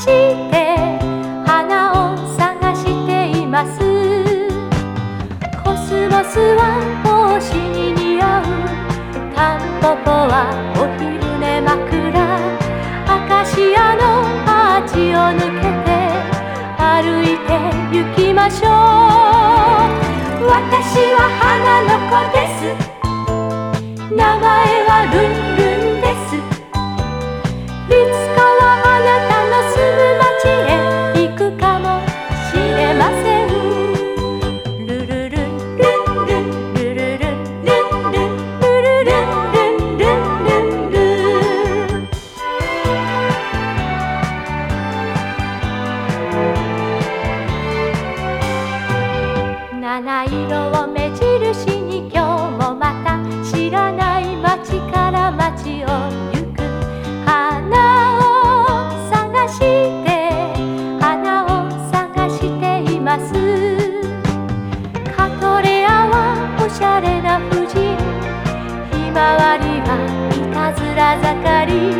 して花を探していますはお昼寝枕アカシアのアーチを抜けて歩いて行きましょう。私は花の子です。名前はルンルン。七色を目印に今日もまた知らない街から街を行く花を探して花を探しています。カトレアはおしゃれな婦人ひまわりはいたずら盛り。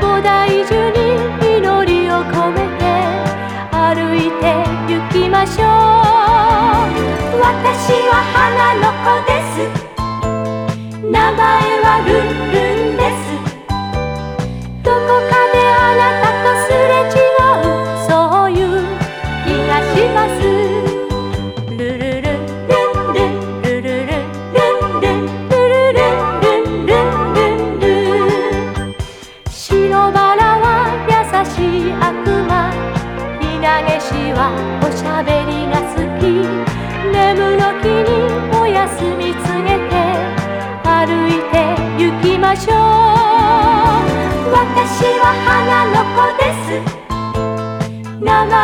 菩提樹に祈りを込めて歩いて行きましょう。私は花の子です。名前はルンルンです。どこかであなたとすれ違う。そういう気がします。ましょう私は花の子です。名前